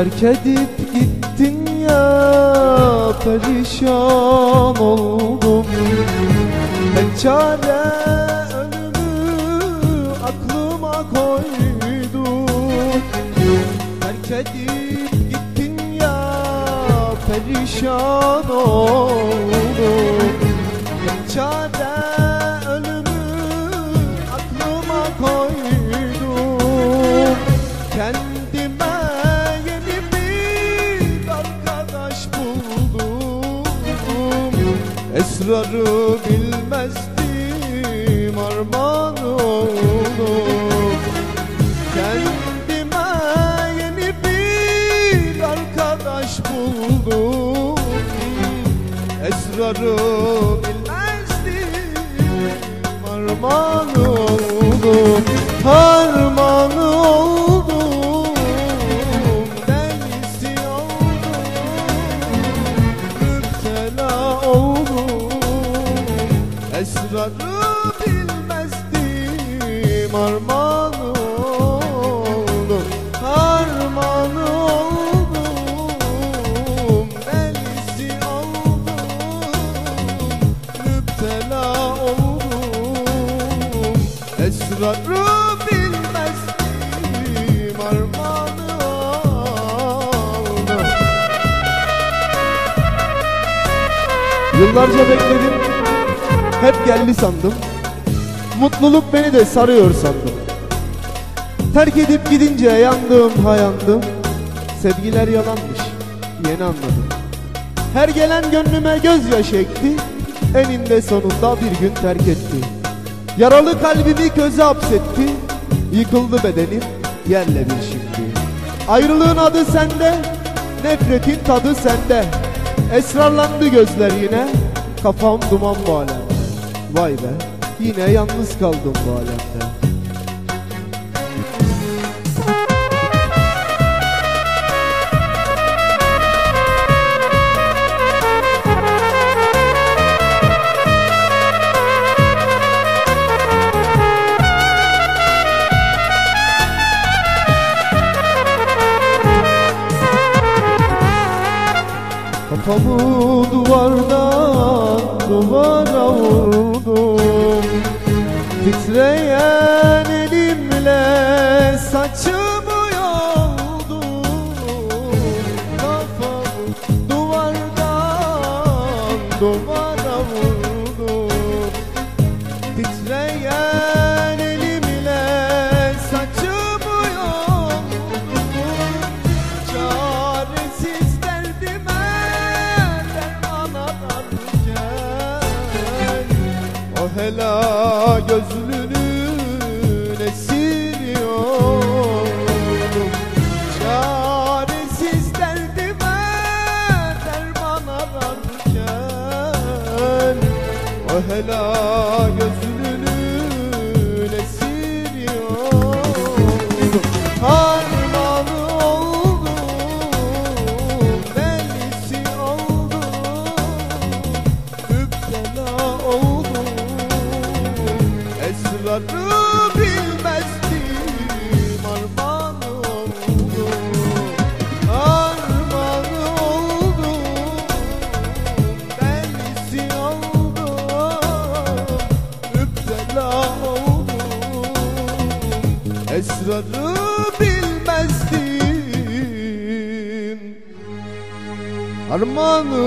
Terk edip gittin ya perişan oldum. Tek çare ölümü aklıma koydum Terk edip gittin ya perişan oldum. Tek çare Esrarı bilmezdim armağan oldum. Kendime yeni bir arkadaş buldum. Esrarı bilmezdim oldum. Harman Esrarı bilmezdim Harman oldum Harman oldum. Delisi oldum Müptela oldum. Esrarı Yıllarca bekledim Hep geldi sandım. Mutluluk beni de sarıyor sandım. Terk edip gidince yandım hayandım Sevgiler yalanmış yeni anladım. Her gelen gönlüme gözyaşı ekti Eninde sonunda bir gün terk etti. Yaralı kalbimi köze hapsetti. Yıkıldı bedenim yerle bir şimdi. Ayrılığın adı sende Nefretin tadı sende. Esrarlandı gözler yine Kafam duman bu alemde Vay be yine yalnız kaldım bu alemde. Kafamı duvardan duvara hela gözlünün esiriyordum Çaresiz derdime derman ararken O hela gözlünün esrarı bilmezdim Armağanı oldum, armağanı oldum. Delisi oldum, müptela oldum. Esrarı bilmezdim. Armağanı